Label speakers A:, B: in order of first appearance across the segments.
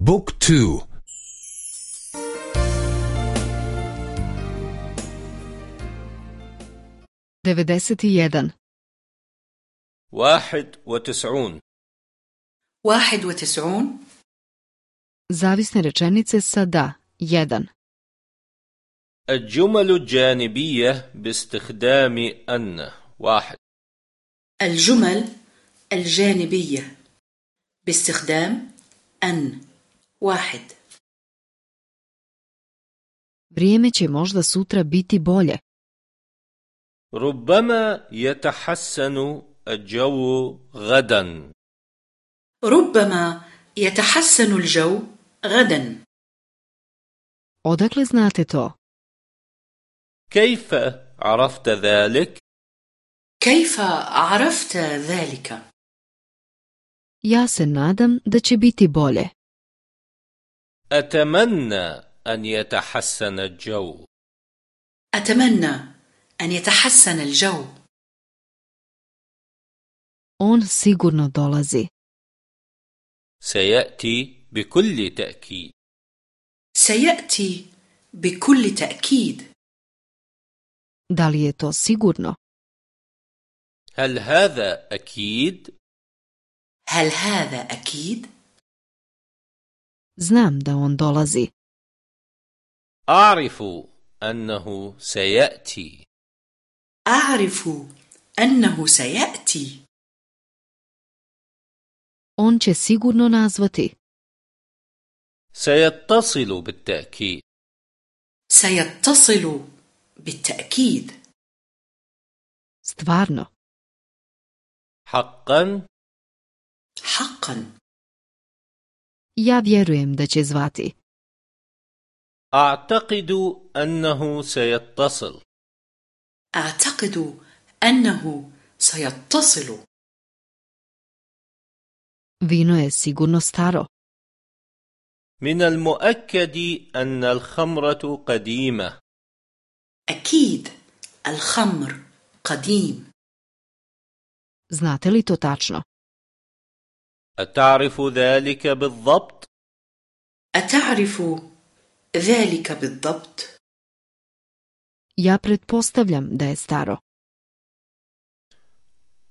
A: بوك تو.
B: واحد وتسعون.
C: واحد وتسعون.
D: rečenice sa da. Jedan.
B: الجمل الجانبية باستخدام أن. واحد.
C: الجمل الجانبية باستخدام أن. واحد
D: Vrijeme će možda sutra biti bolje.
B: ربما يتحسن الجو غدا
C: ربما يتحسن الجو غدا
D: Odakle znate to?
B: كيف عرفت ذلك؟
C: كيف عرفت ذلك؟
D: Ja se nadam da će biti bolje.
B: أتمنى أن يتحسن الجو
C: أتمنى أن يتحسن الجو
D: On sigurno dolazi.
B: سيأتي بكل تأكيد
C: سيأتي بكل تأكيد
D: Da li je to sigurno?
B: هل هذا أكيد؟
C: هل هذا أكيد؟
D: Znam da on dolazi.
B: أعرف أنه سيأتي
C: أعرف أنه سيأتي
D: On će sigurno nazvati.
B: سيتصل بالتأكيد
C: سيتصل بالتأكيد
D: Stvarno.
B: حقا
C: حقا
D: Ja vjerujem da će zvati.
B: أعتقد أنه سيتصل
C: أعتقد أنه سيتصل
D: Vino je sigurno staro.
B: من المؤكد أن الخمرة قديمة
C: أكيد الخمر قديم
D: Znate li to tačno?
B: أتعرف ذلك بالضبط؟
C: أتعرف ذلك بالضبط؟
D: Ja pretpostavljam da je staro.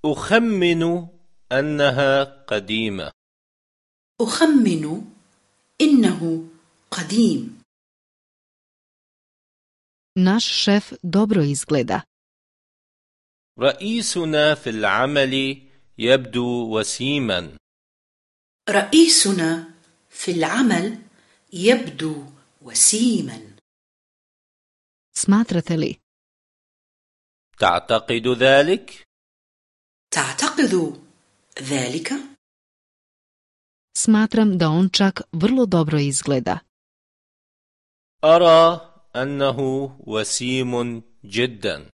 B: أخمن أنها قديمة
C: أخمن إنه قديم
D: Naš šef dobro izgleda.
B: رئيسنا في العمل يبدو وسيما
C: رئيسنا في العمل يبدو وسيما
D: Smatrate li?
B: تعتقد ذلك؟
C: تعتقد ذلك؟
D: Smatram da on čak vrlo dobro izgleda.
B: أرى أنه وسيم جدا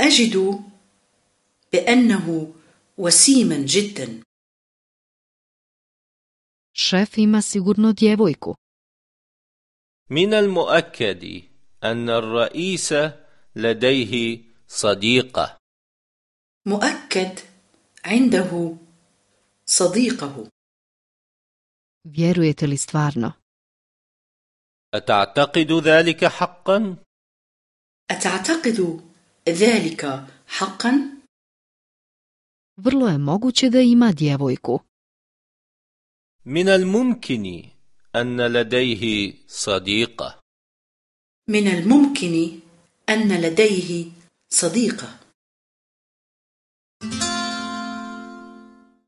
C: أجد بأنه وسيما جدا
D: Šef ima sigurno djevojku
B: من المؤكد أن الرئيس لديه صديقة
C: مؤكد عنده صديقه
D: Vjerujete li
B: أتعتقد ذلك حقا؟
C: أتعتقد ذلك حقا؟
D: Vrlo je moguće da ima djevojku.
B: من الممكن أن لديه صديقة.
C: من الممكن أن لديه صديقة.